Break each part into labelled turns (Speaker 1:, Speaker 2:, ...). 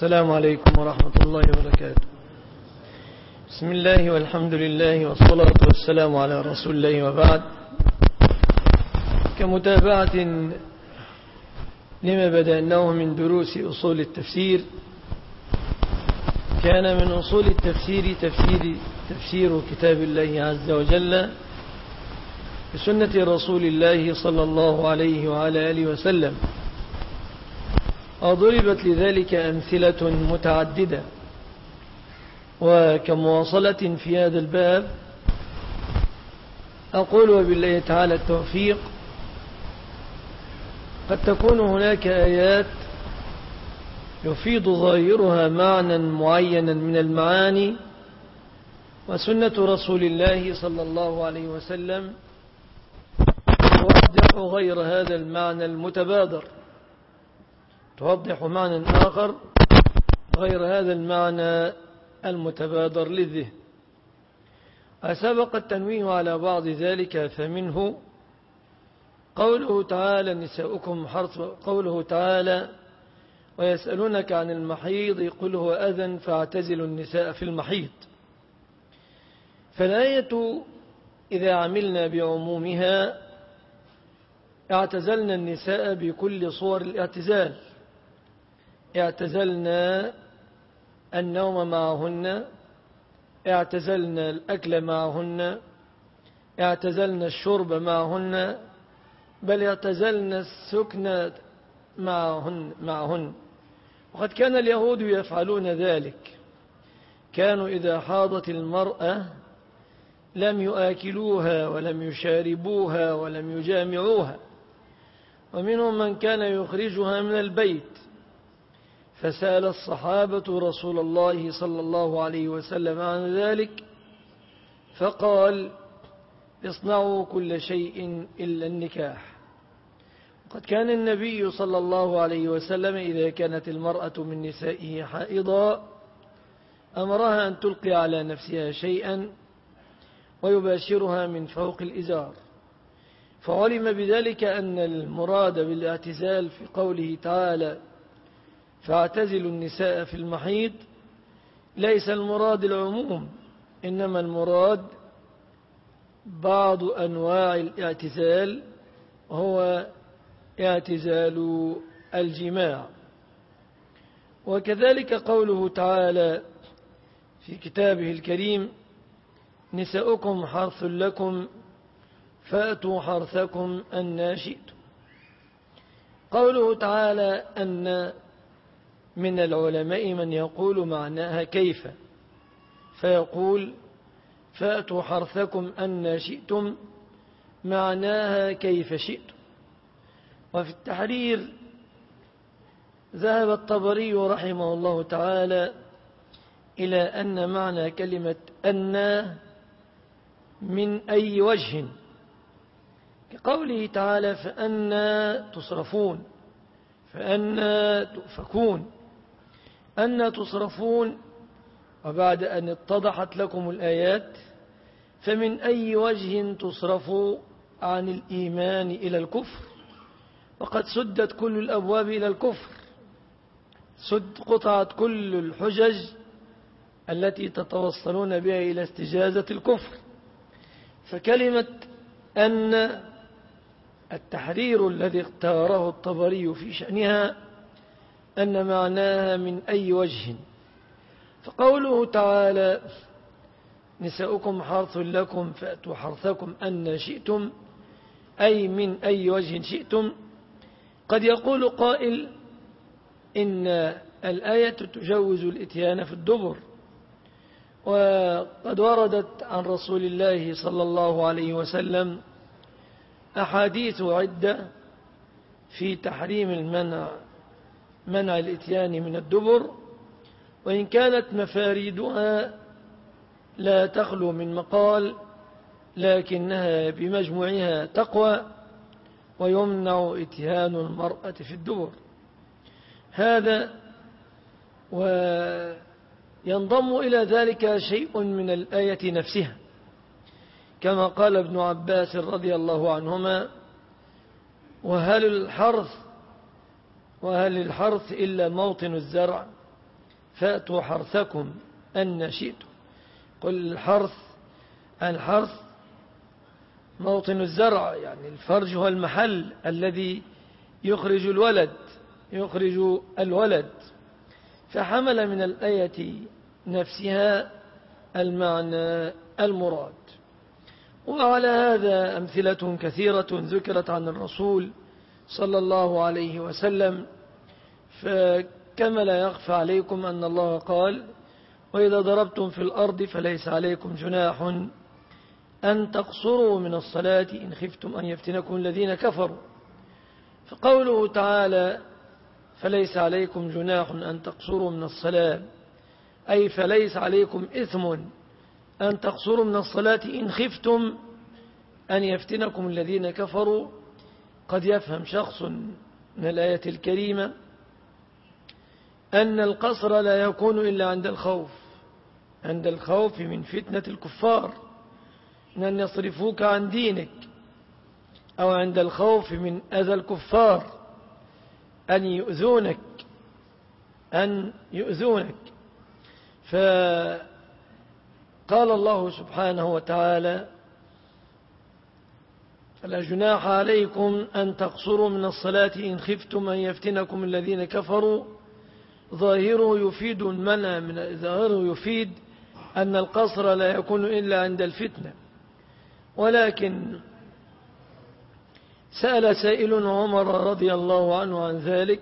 Speaker 1: السلام عليكم ورحمة الله وبركاته. بسم الله والحمد لله والصلاة والسلام على رسول الله وبعد. كمتابعة لما بدأناه من دروس أصول التفسير كان من أصول التفسير تفسير, تفسير كتاب الله عز وجل بسنة رسول الله صلى الله عليه وعلى آله وسلم. وضربت لذلك أمثلة متعددة. وكمواصلة في هذا الباب أقول وبالله تعالى التوفيق. قد تكون هناك آيات يفيض ظاهرها معنى معينا من المعاني وسنة رسول الله صلى الله عليه وسلم توضح غير هذا المعنى المتبادر. توضح معنى آخر غير هذا المعنى المتبادر للذهن أسبق التنويه على بعض ذلك فمنه قوله تعالى نساؤكم حرث قوله تعالى ويسألونك عن المحيض قل هو أذن فاعتزلوا النساء في المحيض. فالآية إذا عملنا بعمومها اعتزلنا النساء بكل صور الاعتزال. اعتزلنا النوم معهن اعتزلنا الأكل معهن اعتزلنا الشرب معهن بل اعتزلنا السكن معهن, معهن. وقد كان اليهود يفعلون ذلك. كانوا إذا حاضت المرأة لم يآكلوها ولم يشاربوها ولم يجامعوها. ومنهم من كان يخرجها من البيت. فسأل الصحابة رسول الله صلى الله عليه وسلم عن ذلك فقال اصنعوا كل شيء إلا النكاح. وقد كان النبي صلى الله عليه وسلم إذا كانت المرأة من نسائه حائضا أمرها أن تلقي على نفسها شيئا ويباشرها من فوق الإزار. فعلم بذلك أن المراد بالاعتزال في قوله تعالى فاعتزلوا النساء في المحيط. ليس المراد العموم إنما المراد بعض أنواع الاعتزال هو اعتزال الجماع. وكذلك قوله تعالى في كتابه الكريم نساؤكم حرث لكم فأتوا حرثكم أن شئتم. قوله تعالى أن من العلماء من يقول معناها كيف؟ فيقول فأتوا حرثكم أن شئتم معناها كيف شئتم. وفي التحرير ذهب الطبري رحمه الله تعالى إلى أن معنى كلمة أن من أي وجه؟ كقوله تعالى فأنا تصرفون فأنا تؤفكون. أن تصرفون وبعد أن اتضحت لكم الآيات فمن أي وجه تصرفوا عن الإيمان إلى الكفر؟ وقد سدت كل الأبواب إلى الكفر. سد قطعت كل الحجج التي تتوصلون بها إلى استجازة الكفر. فكلمة أن التحرير الذي اختاره الطبري في شأنها أن معناها من أي وجه. فقوله تعالى نساؤكم حرث لكم فأتوا حرثكم أن شئتم أي من أي وجه شئتم. قد يقول قائل إن الآية تجوز الإتيان في الدبر. وقد وردت عن رسول الله صلى الله عليه وسلم أحاديث عدة في تحريم المنع. منع الإتيان من الدبر وإن كانت مفاريدها لا تخلو من مقال لكنها بمجموعها تقوى ويمنع إتيان المرأة في الدبر. هذا وينضم إلى ذلك شيء من الآية نفسها. كما قال ابن عباس رضي الله عنهما وهل الحرث وهل الحرث إلا موطن الزرع؟ فأتوا حرثكم أن شئتم. قل الحرث الحرث موطن الزرع يعني الفرج هو المحل الذي يخرج الولد يخرج الولد. فحمل من الآية نفسها المعنى المراد. وعلى هذا أمثلة كثيرة ذكرت عن الرسول صلى الله عليه وسلم فكما لا يخفى عليكم أن الله قال وإذا ضربتم في الأرض فليس عليكم جناح أن تقصروا من الصلاة إن خفتم أن يفتنكم الذين كفروا. فقوله تعالى فليس عليكم جناح أن تقصروا من الصلاة أي فليس عليكم إثم أن تقصروا من الصلاة إن خفتم أن يفتنكم الذين كفروا. قد يفهم شخص من الآية الكريمة أن القصر لا يكون إلا عند الخوف عند الخوف من فتنة الكفار من أن يصرفوك عن دينك أو عند الخوف من أذى الكفار أن يؤذونك أن يؤذونك. فقال الله سبحانه وتعالى فلا جناح عليكم أن تقصروا من الصلاة إن خفتم أن يفتنكم الذين كفروا. ظاهره يفيد المنع من ظاهره يفيد أن القصر لا يكون إلا عند الفتنة. ولكن سأل سائل عمر رضي الله عنه عن ذلك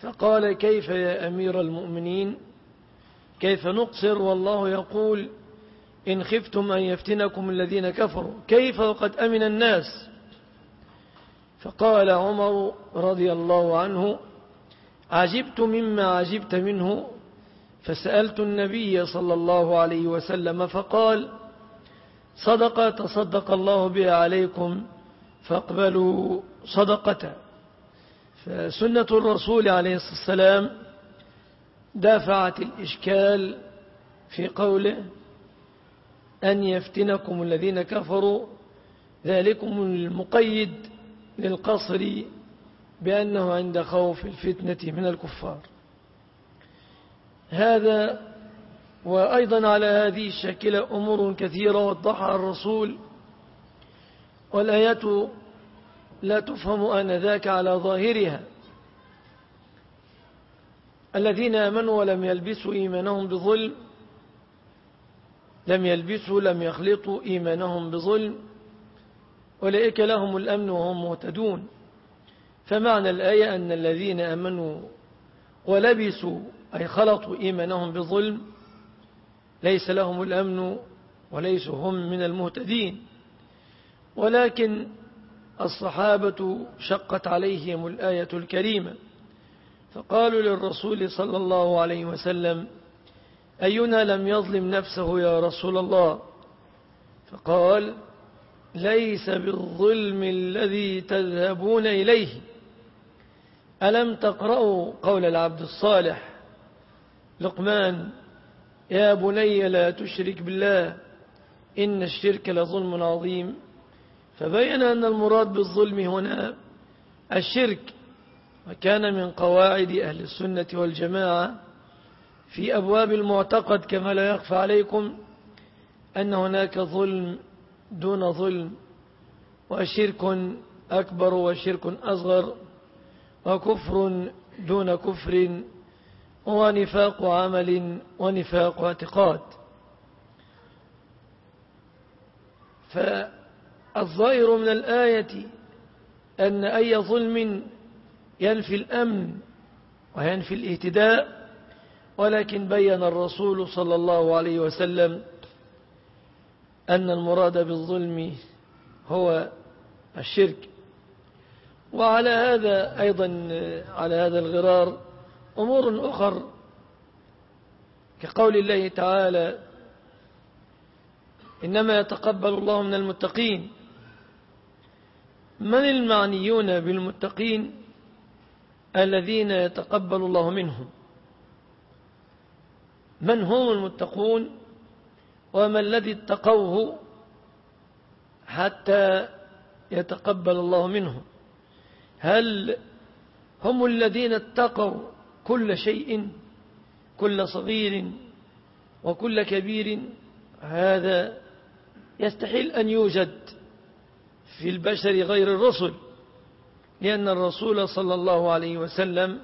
Speaker 1: فقال كيف يا أمير المؤمنين؟ كيف نقصر؟ والله يقول إن خفتم أن يفتنكم الذين كفروا. كيف وقد أمن الناس؟ فقال عمر رضي الله عنه عجبت مما عجبت منه. فسألت النبي صلى الله عليه وسلم فقال صدقة تصدق الله بها عليكم فاقبلوا صدقة. فسنة الرسول عليه الصلاة والسلام دافعت الإشكال في قوله أن يفتنكم الذين كفروا. ذلكم المقيد للقصر بأنه عند خوف الفتنة من الكفار. هذا وأيضا على هذه الشكلة أمور كثيرة وضحها الرسول والآيات لا تفهم آنذاك على ظاهرها. الذين آمنوا ولم يلبسوا إيمانهم بظلم لم يلبسوا لم يخلطوا إيمانهم بظلم أولئك لهم الأمن وهم مهتدون. فمعنى الآية أن الذين أمنوا ولبسوا أي خلطوا إيمانهم بظلم ليس لهم الأمن وليسوا هم من المهتدين. ولكن الصحابة شقت عليهم الآية الكريمة فقالوا للرسول صلى الله عليه وسلم أينا لم يظلم نفسه يا رسول الله؟ فقال ليس بالظلم الذي تذهبون إليه. ألم تقرأوا قول العبد الصالح؟ لقمان يا بني لا تشرك بالله إن الشرك لظلم عظيم. فبين أن المراد بالظلم هنا الشرك وكان من قواعد أهل السنة والجماعة. في أبواب المعتقد كما لا يخفى عليكم أن هناك ظلم دون ظلم وشرك أكبر وشرك أصغر وكفر دون كفر ونفاق عمل ونفاق اعتقاد. فالظاهر من الآية أن أي ظلم ينفي الأمن وينفي الاهتداء ولكن بين الرسول صلى الله عليه وسلم أن المراد بالظلم هو الشرك. وعلى هذا أيضا على هذا الغرار أمور أخر. كقول الله تعالى إنما يتقبل الله من المتقين. من المعنيون بالمتقين؟ الذين يتقبل الله منهم. من هم المتقون وما الذي اتقوه حتى يتقبل الله منهم هل هم الذين اتقوا كل شيء كل صغير وكل كبير؟ هذا يستحيل أن يوجد في البشر غير الرسل لأن الرسول صلى الله عليه وسلم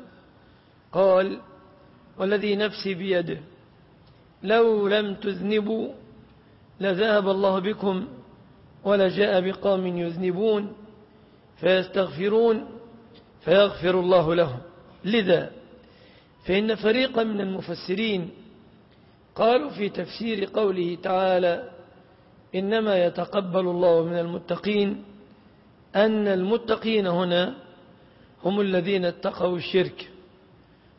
Speaker 1: قال والذي نفسي بيده لو لم تذنبوا لذهب الله بكم ولجاء بقوم يذنبون فيستغفرون فيغفر الله لهم. لذا فإن فريقا من المفسرين قالوا في تفسير قوله تعالى إنما يتقبل الله من المتقين أن المتقين هنا هم الذين اتقوا الشرك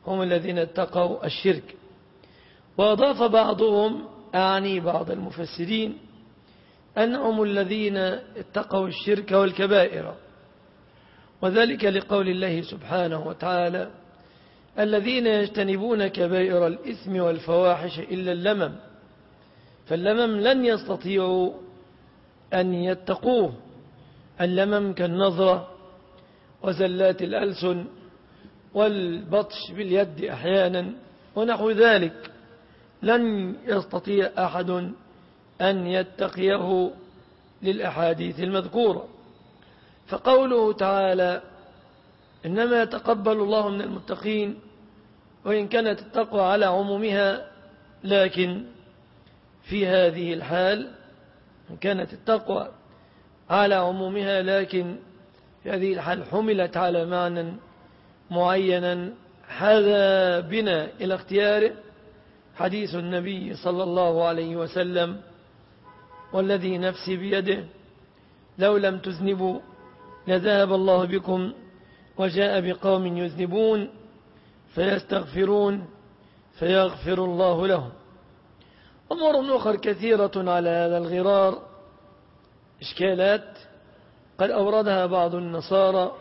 Speaker 1: هم الذين اتقوا الشرك. وأضاف بعضهم أعني بعض المفسرين أنهم الذين اتقوا الشرك والكبائر. وذلك لقول الله سبحانه وتعالى الذين يجتنبون كبائر الإثم والفواحش إلا اللمم فاللمم لن يستطيعوا أن يتقوه. اللمم كالنظرة وزلات الألسن والبطش باليد أحيانا ونحو ذلك. لن يستطيع أحد أن يتقيه للأحاديث المذكورة. فقوله تعالى إنما يتقبل الله من المتقين وإن كانت التقوى على عمومها لكن في هذه الحال إن كانت التقوى على عمومها لكن في هذه الحال حملت على معنى معينا هذا بنا إلى اختياره. حديث النبي صلى الله عليه وسلم والذي نفسي بيده لو لم تذنبوا لذهب الله بكم وجاء بقوم يذنبون فيستغفرون فيغفر الله لهم. أمور أخرى كثيرة على هذا الغرار إشكالات قد أوردها بعض النصارى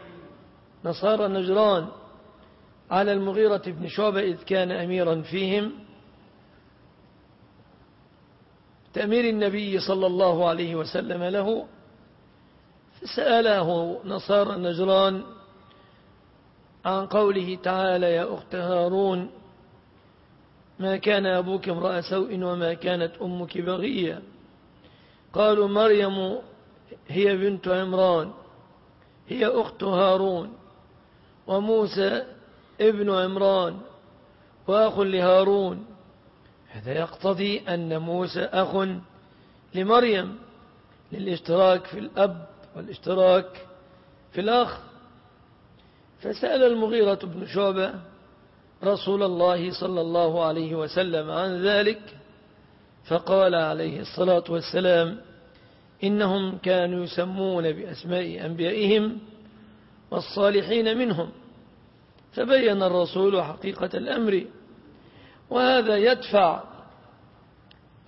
Speaker 1: نصارى نجران على المغيرة بن شعبة إذ كان أميرا فيهم تأمير النبي صلى الله عليه وسلم له فسأله نصارى نجران عن قوله تعالى يا أخت هارون ما كان أبوك امرأ سوء وما كانت أمك بغية؟ قالوا مريم هي بنت عمران هي أخت هارون وموسى ابن عمران وأخ لهارون. هذا يقتضي أن موسى أخ لمريم للاشتراك في الأب والاشتراك في الأخ. فسأل المغيرة بن شعبة رسول الله صلى الله عليه وسلم عن ذلك فقال عليه الصلاة والسلام إنهم كانوا يسمون بأسماء أنبيائهم والصالحين منهم. فبين الرسول حقيقة الأمر وهذا يدفع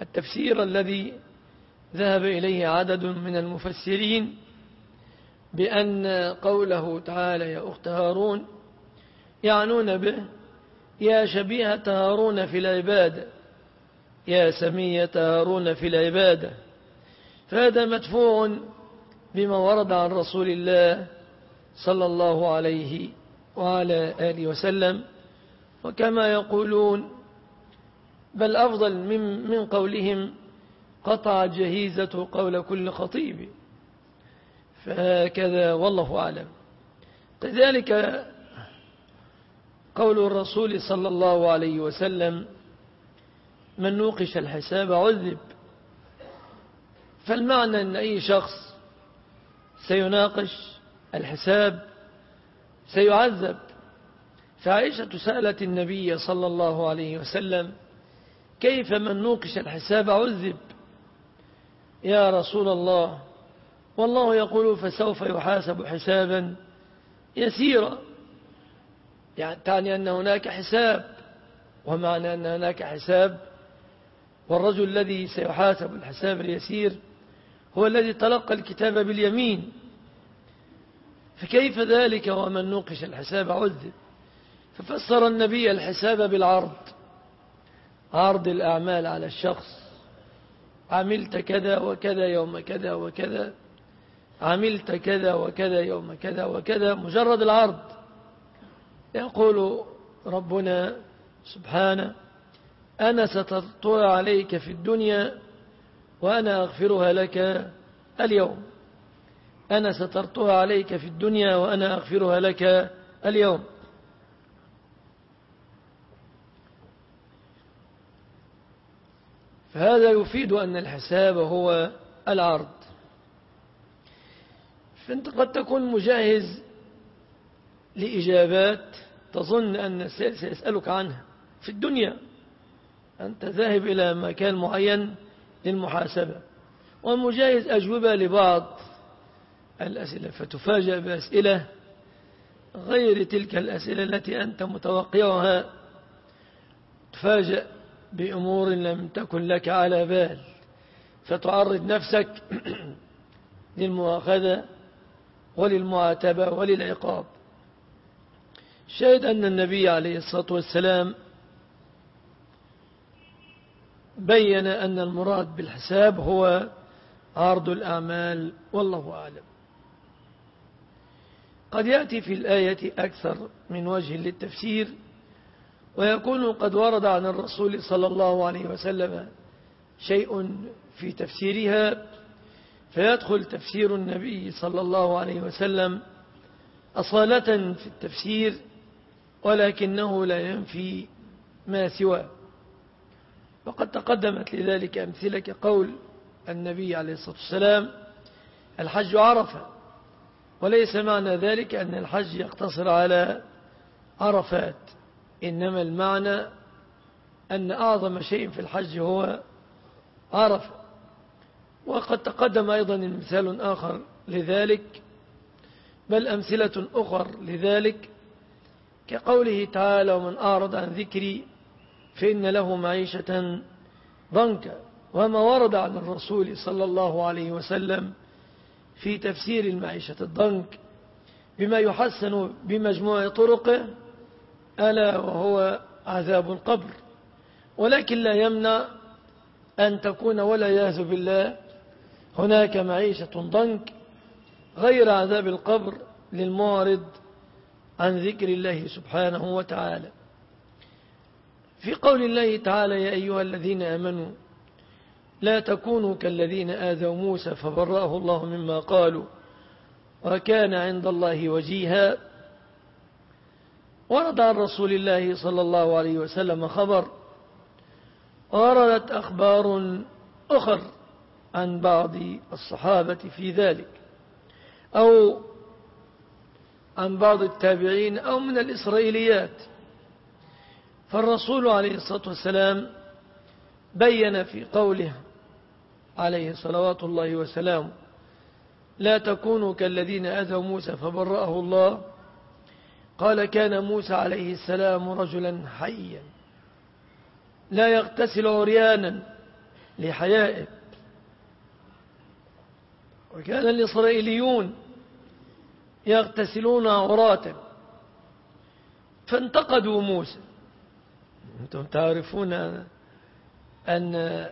Speaker 1: التفسير الذي ذهب إليه عدد من المفسرين بأن قوله تعالى يا أخت هارون يعنون به يا شبيهة هارون في العبادة يا سمية هارون في العبادة فهذا مدفوع بما ورد عن رسول الله صلى الله عليه وعلى آله وسلم. وكما يقولون بل أفضل من, من قولهم قطع جهيزة قول كل خطيب. فهكذا والله أعلم. كذلك قول الرسول صلى الله عليه وسلم من نوقش الحساب عذب. فالمعنى أن أي شخص سيناقش الحساب سيعذب. فعائشة سألت النبي صلى الله عليه وسلم كيف من نوقش الحساب؟ عذب يا رسول الله والله يقول فسوف يحاسب حسابا يسيرا. يعني تعني أن هناك حساب. ومعنى أن هناك حساب والرجل الذي سيحاسب الحساب اليسير هو الذي تلقى الكتاب باليمين. فكيف ذلك ومن نوقش الحساب؟ عذب ففسر النبي الحساب بالعرض. عرض الأعمال على الشخص. عملت كذا وكذا يوم كذا وكذا. عملت كذا وكذا يوم كذا وكذا. مجرد العرض. يقول ربنا سبحانه أنا ستطوع عليك في الدنيا وأنا أغفرها لك اليوم. أنا سترطها عليك في الدنيا وأنا أغفرها لك اليوم. فهذا يفيد أن الحساب هو العرض. فأنت قد تكون مجهز لإجابات تظن أن سيسألك عنها. في الدنيا أنت ذاهب إلى مكان معين للمحاسبة ومجهز أجوبة لبعض الأسئلة فتفاجأ بأسئلة غير تلك الأسئلة التي أنت متوقعها. تفاجأ بأمور لم تكن لك على بال فتعرض نفسك للمؤاخذة وللمعاتبة وللعقاب. شاهد أن النبي عليه الصلاة والسلام بين أن المراد بالحساب هو عرض الأعمال والله أعلم. قد يأتي في الآية أكثر من وجه للتفسير ويكون قد ورد عن الرسول صلى الله عليه وسلم شيء في تفسيرها فيدخل تفسير النبي صلى الله عليه وسلم أصالة في التفسير ولكنه لا ينفي ما سواه. وقد تقدمت لذلك أمثلة كقول النبي عليه الصلاة والسلام الحج عرفة. وليس معنى ذلك أن الحج يقتصر على عرفات. إنما المعنى أن أعظم شيء في الحج هو عرفة. وقد تقدم أيضا مثال آخر لذلك بل أمثلة أخر لذلك كقوله تعالى ومن أعرض عن ذكري فإن له معيشة ضنكا. وما ورد عن الرسول صلى الله عليه وسلم في تفسير المعيشة الضنك بما يحسن بمجموع طرقه ألا وهو عذاب القبر. ولكن لا يمنع أن تكون ولا ياذ بالله هناك معيشة ضنك غير عذاب القبر للمعرض عن ذكر الله سبحانه وتعالى. في قول الله تعالى يا أيها الذين آمنوا لا تكونوا كالذين آذوا موسى فبرأه الله مما قالوا وكان عند الله وجيها ورد عن رسول الله صلى الله عليه وسلم خبر وردت أخبار أخر عن بعض الصحابة في ذلك أو عن بعض التابعين أو من الإسرائيليات. فالرسول عليه الصلاة والسلام بين في قوله عليه صلوات الله وسلامه لا تكونوا كالذين أذوا موسى فبرأه الله قال كان موسى عليه السلام رجلا حيا لا يغتسل عريانا لحيائه وكان الإسرائيليون يغتسلون عراتا فانتقدوا موسى. أنتم تعرفون أن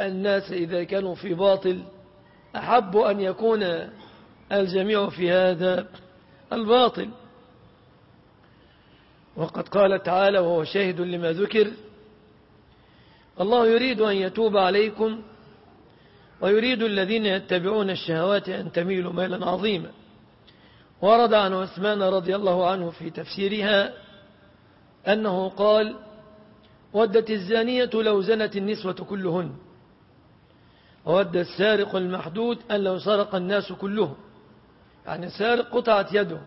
Speaker 1: الناس إذا كانوا في باطل أحب أن يكون الجميع في هذا الباطل. وقد قال تعالى وهو شاهد لما ذكر الله يريد أن يتوب عليكم ويريد الذين يتبعون الشهوات أن تميلوا ميلا عظيما. ورد عن عثمان رضي الله عنه في تفسيرها أنه قال ودت الزانية لو زنت النسوة كلهن. وود السارق المحدود أن لو سرق الناس كلهم. يعني سارق قطعت يده.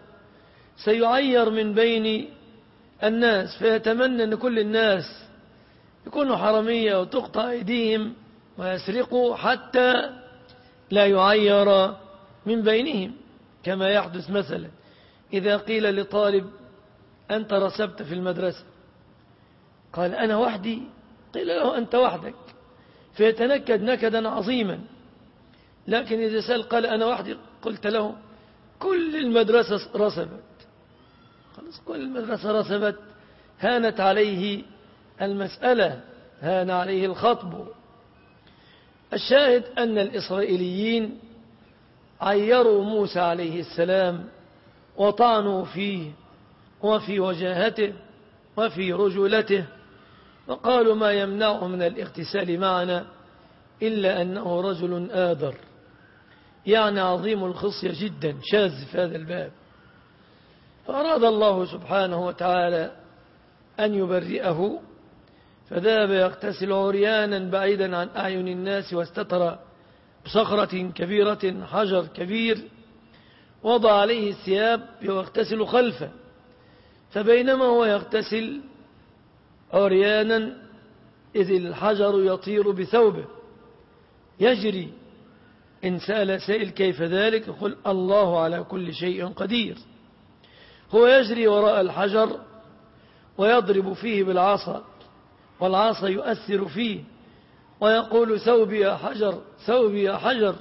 Speaker 1: سيعير من بين الناس فيتمنى أن كل الناس يكونوا حرمية وتقطع أيديهم ويسرقوا حتى لا يعير من بينهم. كما يحدث مثلا إذا قيل لطالب أنت رسبت في المدرسة؟ قال أنا وحدي. قيل له أنت وحدك. فيتنكد نكدا عظيما. لكن إذا سأل قال أنا وحدي قلت له كل المدرسة رسبت. خلاص كل المدرسة رسبت هانت عليه المسألة هان عليه الخطب. الشاهد أن الإسرائيليين عيروا موسى عليه السلام وطعنوا فيه وفي وجاهته وفي رجولته وقالوا ما يمنعه من الاغتسال معنا إلا أنه رجل آذر يعني عظيم الخصية جدا شاذ في هذا الباب. فأراد الله سبحانه وتعالى أن يبرئه فذهب يغتسل عريانا بعيدا عن أعين الناس واستتر بصخرة كبيرة حجر كبير وضع عليه الثياب ويغتسل خلفه فبينما هو يغتسل عريانا إذ الحجر يطير بثوبه. يجري إن سأل سائل كيف ذلك؟ يقول الله على كل شيء قدير. هو يجري وراء الحجر ويضرب فيه بالعصا والعصا يؤثر فيه ويقول ثوبي يا حجر ثوبي يا حجر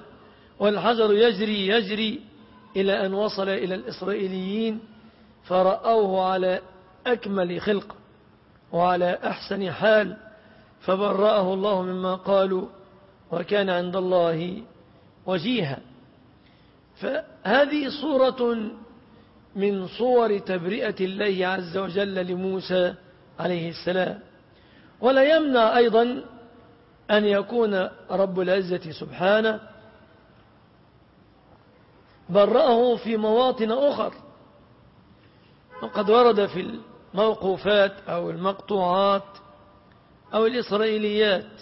Speaker 1: والحجر يجري يجري إلى أن وصل إلى الإسرائيليين فرأوه على أكمل خلق وعلى أحسن حال فبرأه الله مما قالوا وكان عند الله وجيها. فهذه صورة من صور تبرئة الله عز وجل لموسى عليه السلام. ولا يمنع أيضا أن يكون رب العزة سبحانه برأه في مواطن أخر. وقد ورد في الموقوفات أو المقطوعات أو الإسرائيليات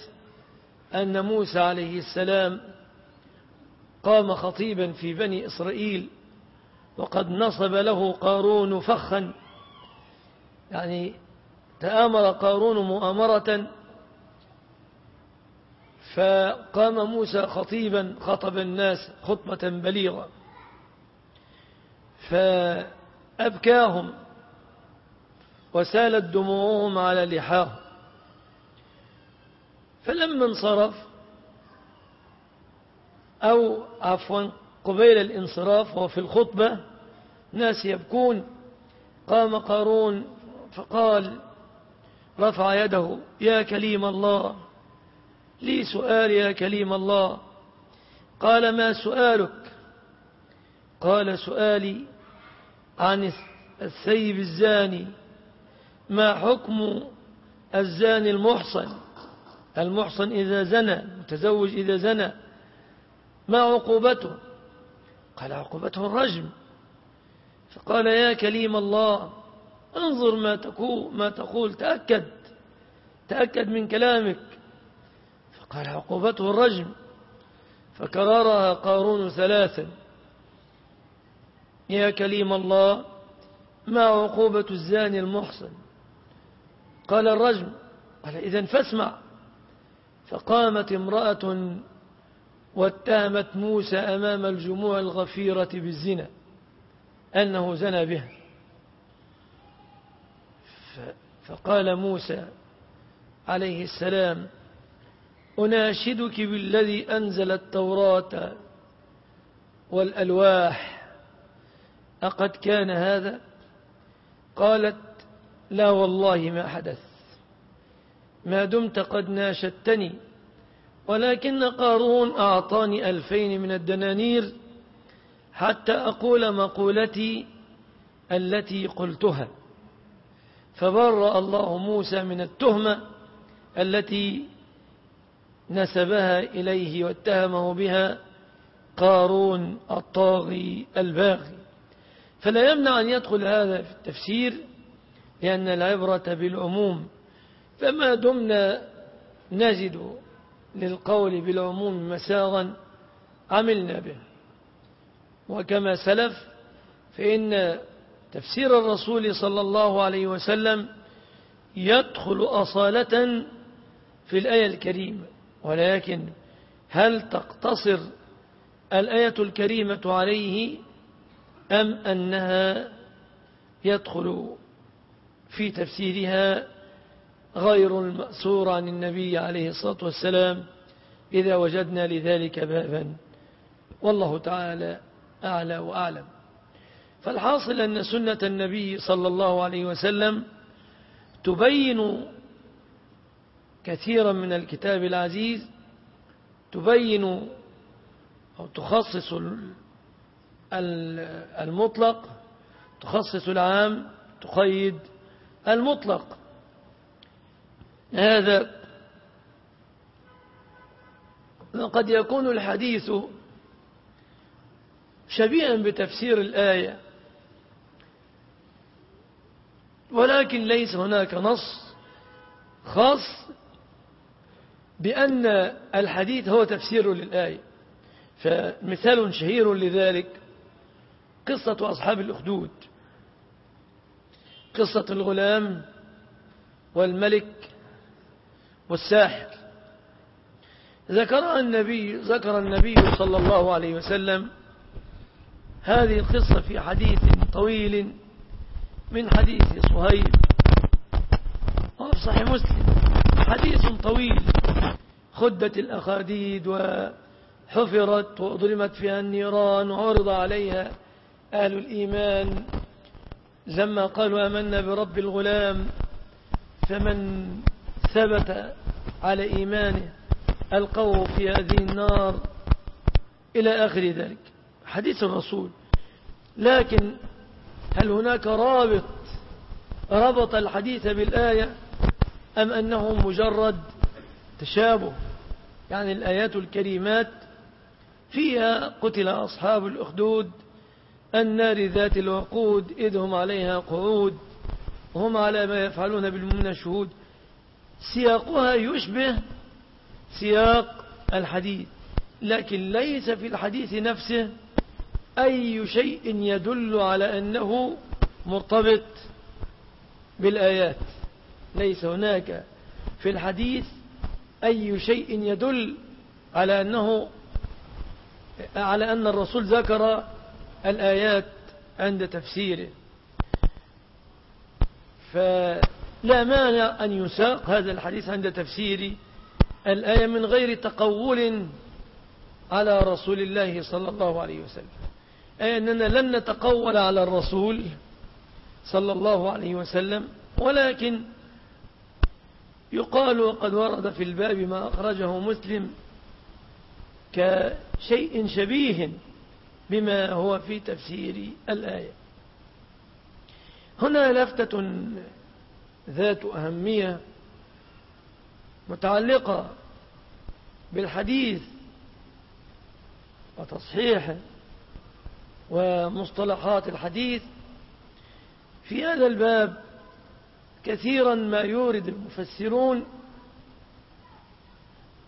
Speaker 1: أن موسى عليه السلام قام خطيبا في بني إسرائيل وقد نصب له قارون فخا. يعني تآمر قارون مؤامرة فقام موسى خطيبا خطب الناس خطبة بليغة. فأبكاهم وسالت دموعهم على لحاهم. فلما انصرف أو عفوا قبيل الانصراف وفي الخطبة ناس يبكون. قام قارون فقال رفع يده يا كليم الله. لي سؤال يا كليم الله. قال ما سؤالك؟ قال سؤالي عن الثيب الزاني. ما حكم الزاني المحصن؟ المحصن إذا زنى متزوج إذا زنى. ما عقوبته؟ قال عقوبته الرجم. فقال يا كليم الله انظر ما تقول, ما تقول تأكد تأكد من كلامك. فقال عقوبته الرجم فكررها قارون ثلاثا. يا كليم الله ما عقوبة الزاني المحصن؟ قال الرجم قال إذا فاسمع. فقامت امرأة واتهمت موسى أمام الجموع الغفيرة بالزنا أنه زنى بها. فقال موسى عليه السلام أناشدك بالذي أنزل التوراة والألواح. أقد كان هذا؟ قالت لا والله ما حدث. ما دمت قد ناشدتني. ولكن قارون أعطاني ألفين من الدنانير حتى أقول مقولتي التي قلتها. فبرأ الله موسى من التهمة التي نسبها إليه واتهمه بها قارون الطاغي الباغي. فلا يمنع أن يدخل هذا في التفسير لأن العبرة بالعموم فما دمنا نجد للقول بالعموم مساغا عملنا به. وكما سلف فإن تفسير الرسول صلى الله عليه وسلم يدخل أصالة في الآية الكريمة. ولكن هل تقتصر الآية الكريمة عليه أم أنها يدخل في تفسيرها غير المأسور عن النبي عليه الصلاة والسلام إذا وجدنا لذلك بابا. والله تعالى أعلى وأعلم. فالحاصل أن سنة النبي صلى الله عليه وسلم تبين كثيرا من الكتاب العزيز تبين أو تخصص المطلق تخصص العام تقيد المطلق. هذا قد يكون الحديث شبيها بتفسير الآية ولكن ليس هناك نص خاص بأن الحديث هو تفسير للآية. فمثال شهير لذلك قصة أصحاب الأخدود قصة الغلام والملك والساحر. ذكر النبي ذكر النبي صلى الله عليه وسلم هذه القصة في حديث طويل من حديث صهيب وفي صحيح مسلم. حديث طويل. خدت الأخاديد وحفرت وأظلمت فيها النيران وعرض عليها أهل الإيمان. لما قالوا أمنا برب الغلام فمن ثبت على إيمانه القوه في هذه النار إلى آخر ذلك. حديث الرسول. لكن هل هناك رابط ربط الحديث بالآية أم أنه مجرد تشابه؟ يعني الآيات الكريمات فيها قتل أصحاب الأخدود النار ذات الوقود إذ هم عليها قعود هم على ما يفعلون بالمؤمنين شهود. سياقها يشبه سياق الحديث لكن ليس في الحديث نفسه أي شيء يدل على أنه مرتبط بالآيات. ليس هناك في الحديث أي شيء يدل على أنه على أن الرسول ذكر الآيات عند تفسيره. فلا مانع أن يساق هذا الحديث عند تفسير الآية من غير تقول على رسول الله صلى الله عليه وسلم. أي أننا لن نتقول على الرسول صلى الله عليه وسلم ولكن يقال وقد ورد في الباب ما أخرجه مسلم كشيء شبيه بما هو في تفسير الآية. هنا لفتة ذات أهمية متعلقة بالحديث وتصحيحه ومصطلحات الحديث. في هذا الباب كثيرا ما يورد المفسرون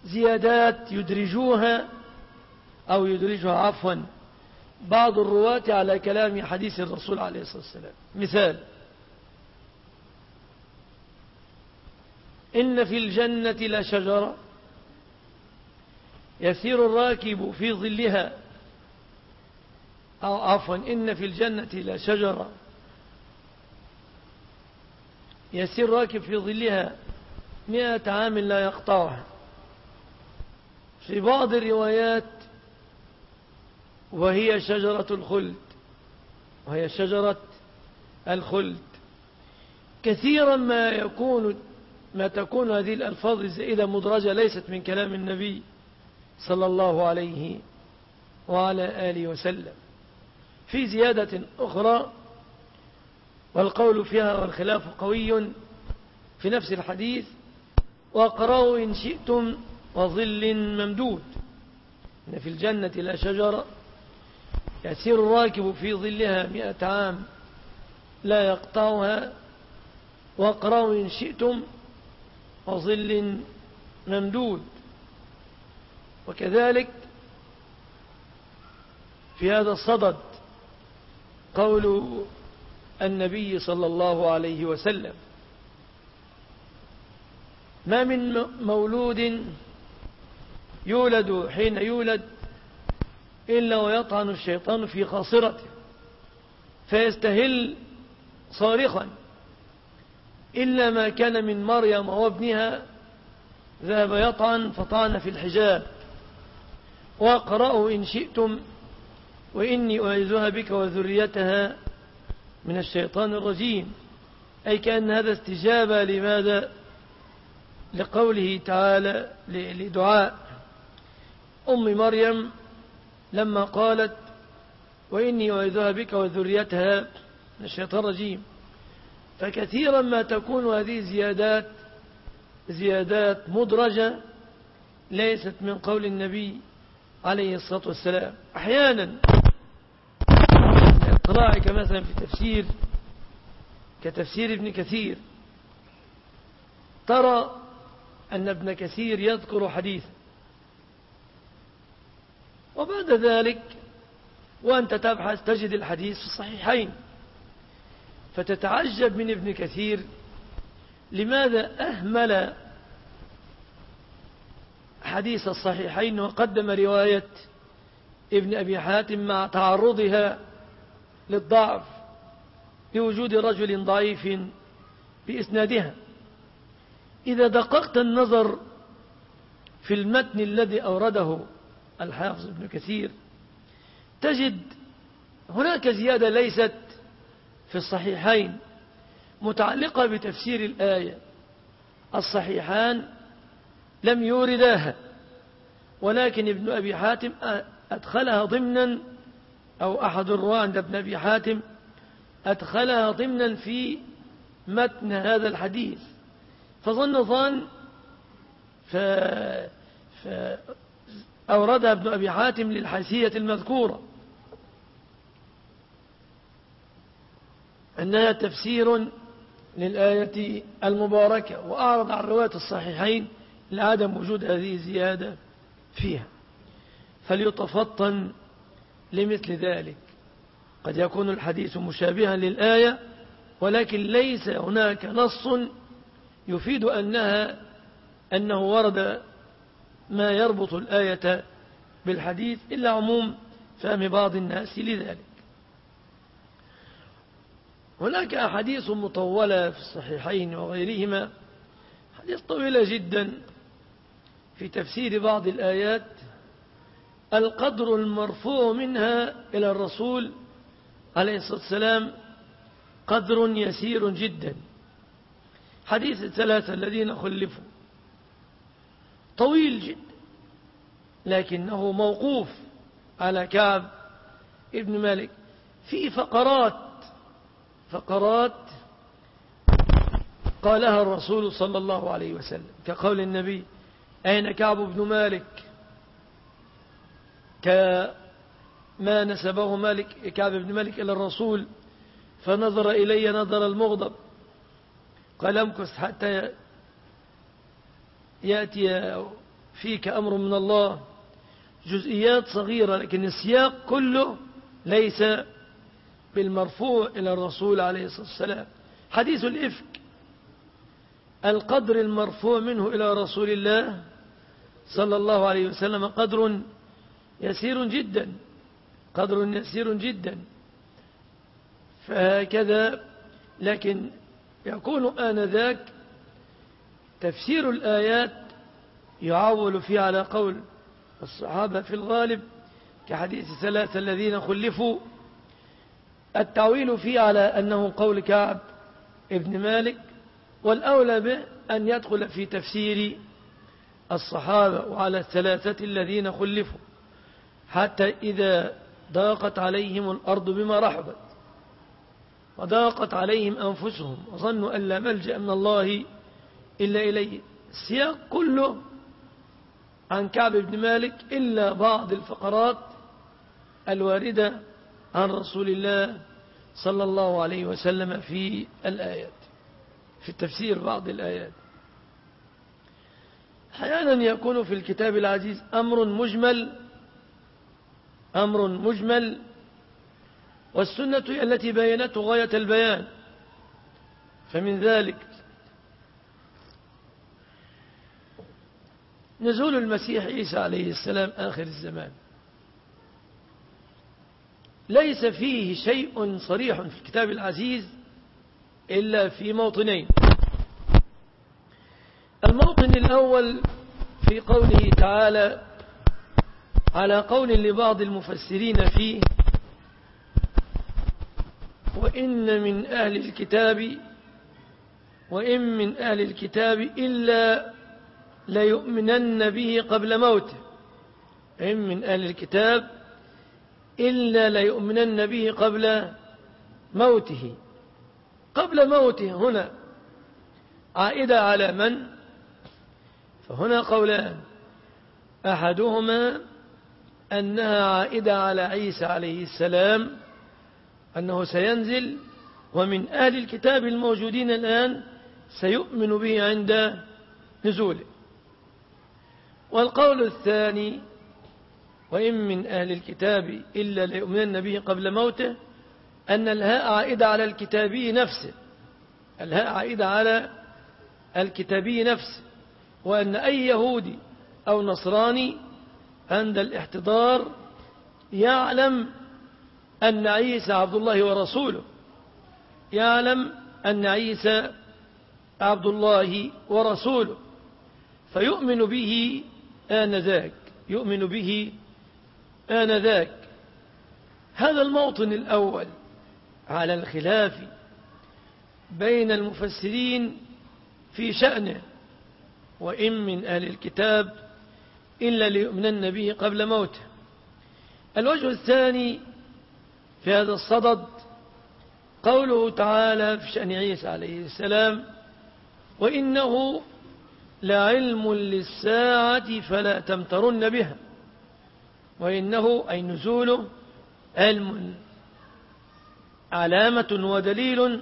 Speaker 1: زيادات يدرجوها أو يدرجها عفوا بعض الرواة على كلام حديث الرسول عليه الصلاة والسلام. مثال إن في الجنة لشجرة يسير الراكب في ظلها. أو عفوا إن في الجنة لشجرة يسير الراكب في ظلها. مئة عام لا يقطعها. في بعض الروايات وهي شجرة الخلد. وهي شجرة الخلد. كثيرا ما يكون ما تكون هذه الألفاظ الزائدة مدرجة ليست من كلام النبي صلى الله عليه وعلى آله وسلم. في زيادة أخرى والقول فيها والخلاف قوي في نفس الحديث وقرأوا إن شئتم وظل ممدود. إن في الجنة لا شجرة يسير الراكب في ظلها مئة عام لا يقطعها. واقرأوا إن شئتم وظل ممدود. وكذلك في هذا الصدد قول النبي صلى الله عليه وسلم ما من مولود يولد حين يولد إلا ويطعن الشيطان في خاصرته فيستهل صارخا إلا ما كان من مريم وابنها ذهب يطعن فطعن في الحجاب. واقرأوا إن شئتم وإني أعيذها بك وذريتها من الشيطان الرجيم. أي كأن هذا استجابة لماذا؟ لقوله تعالى لدعاء. أم مريم لما قالت وإني أعيذها بك وذريتها من الشيطان الرجيم. فكثيرا ما تكون هذه زيادات زيادات مدرجة ليست من قول النبي عليه الصلاة والسلام. أحيانا اطلاعك مثلا في تفسير كتفسير ابن كثير ترى أن ابن كثير يذكر حديثا. وبعد ذلك وأنت تبحث تجد الحديث في الصحيحين. فتتعجب من ابن كثير. لماذا أهمل حديث الصحيحين وقدم رواية ابن أبي حاتم مع تعرضها للضعف لوجود رجل ضعيف بإسنادها؟ إذا دققت النظر في المتن الذي أورده الحافظ ابن كثير تجد هناك زيادة ليست في الصحيحين متعلقة بتفسير الآية. الصحيحان لم يورداها ولكن ابن أبي حاتم أدخلها ضمنا أو أحد الرواة عند ابن أبي حاتم أدخلها ضمنا في متن هذا الحديث. فظن ظن ف... فأوردها ابن أبي حاتم للحسية المذكورة. أنها تفسير للآية المباركة وأعرض عن رواية الصحيحين لعدم وجود هذه الزيادة فيها. فليتفطن لمثل ذلك. قد يكون الحديث مشابها للآية ولكن ليس هناك نص يفيد أنها أنه ورد ما يربط الآية بالحديث إلا عموم فهم بعض الناس لذلك. هناك أحاديث مطولة في الصحيحين وغيرهما حديث طويلة جدا في تفسير بعض الآيات القدر المرفوع منها إلى الرسول عليه الصلاة والسلام قدر يسير جدا. حديث الثلاثة الذين خلفوا طويل جدا لكنه موقوف على كعب ابن مالك في فقرات فقرات قالها الرسول صلى الله عليه وسلم كقول النبي أين كعب بن مالك؟ كما نسبه مالك كعب بن مالك إلى الرسول فنظر إلي نظر المغضب. قال أمكث حتى يأتي فيك أمر من الله. جزئيات صغيرة لكن السياق كله ليس بالمرفوع إلى الرسول عليه الصلاة والسلام. حديث الإفك. القدر المرفوع منه إلى رسول الله صلى الله عليه وسلم قدر يسير جدا. قدر يسير جدا. فهكذا لكن يكون آنذاك تفسير الآيات يعول فيه على قول الصحابة في الغالب كحديث ثلاثة الذين خلفوا التعويل فيه على أنه قول كعب ابن مالك والأولى به أن يدخل في تفسير الصحابة وعلى الثلاثة الذين خلفوا حتى إذا ضاقت عليهم الأرض بما رحبت وضاقت عليهم أنفسهم وظنوا أن لا ملجأ من الله إلا إليه. السياق كله عن كعب بن مالك إلا بعض الفقرات الواردة عن رسول الله صلى الله عليه وسلم في الآيات في التفسير بعض الآيات. أحيانا يكون في الكتاب العزيز أمر مجمل أمر مجمل والسنة هي التي بينته غاية البيان. فمن ذلك نزول المسيح عيسى عليه السلام آخر الزمان. ليس فيه شيء صريح في الكتاب العزيز إلا في موطنين. الموطن الأول في قوله تعالى على قول لبعض المفسرين فيه وإن من أهل الكتاب وإن من أهل الكتاب إلا ليؤمنن به قبل موته. إن من أهل الكتاب إلا ليؤمنن به قبل موته. قبل موته هنا. عائدة على من؟ فهنا قولان أحدهما أنها عائدة على عيسى عليه السلام أنه سينزل ومن أهل الكتاب الموجودين الآن سيؤمن به عند نزوله. والقول الثاني وإن من أهل الكتاب إلا ليؤمنن به قبل موته أن الهاء عائدة على الكتابي نفسه. الهاء عائدة على الكتابي نفسه. وأن أي يهودي أو نصراني عند الاحتضار يعلم أن عيسى عبد الله ورسوله. يعلم أن عيسى عبد الله ورسوله. فيؤمن به آنذاك. يؤمن به آنذاك. هذا الموطن الأول على الخلاف بين المفسرين في شأنه وإن من أهل الكتاب إلا ليؤمنن به قبل موته. الوجه الثاني في هذا الصدد قوله تعالى في شأن عيسى عليه السلام وإنه لعلم للساعة فلا تمترن بها. وإنه أي نزوله علم. علامة ودليل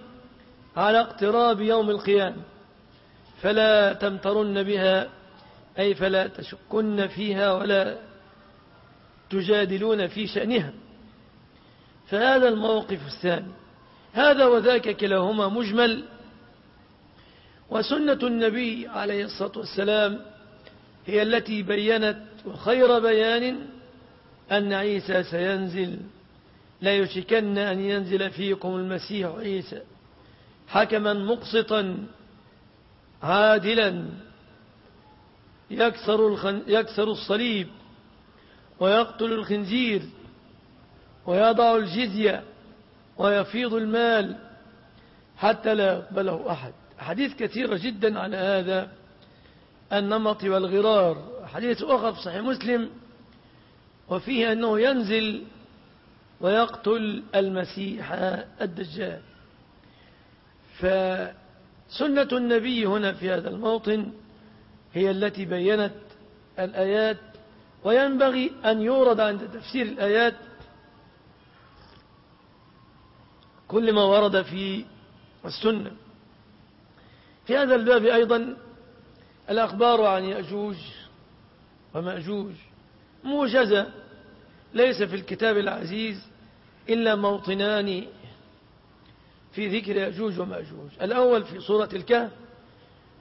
Speaker 1: على اقتراب يوم القيامة. فلا تمترن بها أي فلا تشكن فيها ولا تجادلون في شأنها. فهذا الموقف الثاني. هذا وذاك كلاهما مجمل. وسنة النبي عليه الصلاة والسلام هي التي بينت وخير بيان أن عيسى سينزل. لا يشكن أن ينزل فيكم المسيح عيسى حكما مقسطا عادلا. يكسر, الخن يكسر الصليب ويقتل الخنزير ويضع الجزية ويفيض المال حتى لا يقبله أحد. حديث كثيرة جدا على هذا النمط والغرار. حديث أخر في صحيح مسلم وفيه أنه ينزل ويقتل المسيح الدجال. فسنة النبي هنا في هذا الموطن هي التي بينت الآيات وينبغي أن يورد عند تفسير الآيات كل ما ورد في السنة. في هذا الباب أيضا الأخبار عن يأجوج ومأجوج. موجزة ليس في الكتاب العزيز إلا موطنان في ذكر يأجوج ومأجوج. الأول في سورة الكهف.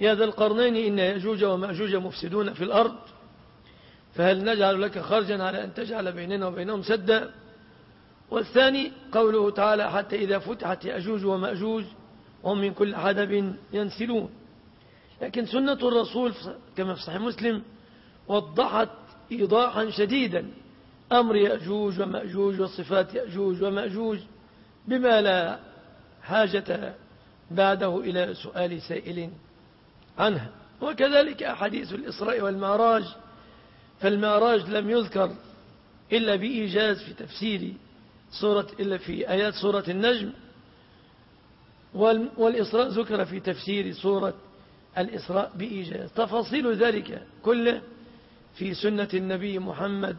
Speaker 1: يا ذا القرنين إن يأجوج ومأجوج مفسدون في الأرض. فهل نجعل لك خرجا على أن تجعل بيننا وبينهم سدا؟ والثاني قوله تعالى حتى إذا فتحت يأجوج ومأجوج وهم من كل حدب ينسلون. لكن سنة الرسول كما في صحيح مسلم وضحت إيضاحا شديدا. أمر يأجوج ومأجوج وصفات يأجوج ومأجوج بما لا حاجة بعده إلى سؤال سائل عنها وكذلك أحاديث الإسراء والمعراج. فالمعراج لم يذكر إلا بإيجاز في تفسير سورة إلا في آيات سورة النجم. والإسراء ذكر في تفسير سورة الإسراء بإيجاز. تفاصيل ذلك كله في سنة النبي محمد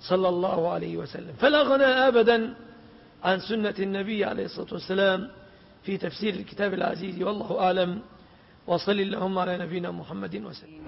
Speaker 1: صلى الله عليه وسلم. فلا غنى أبدا عن سنة النبي عليه الصلاة والسلام في تفسير الكتاب العزيز والله أعلم. وصل اللهم على نبينا محمد وسلم.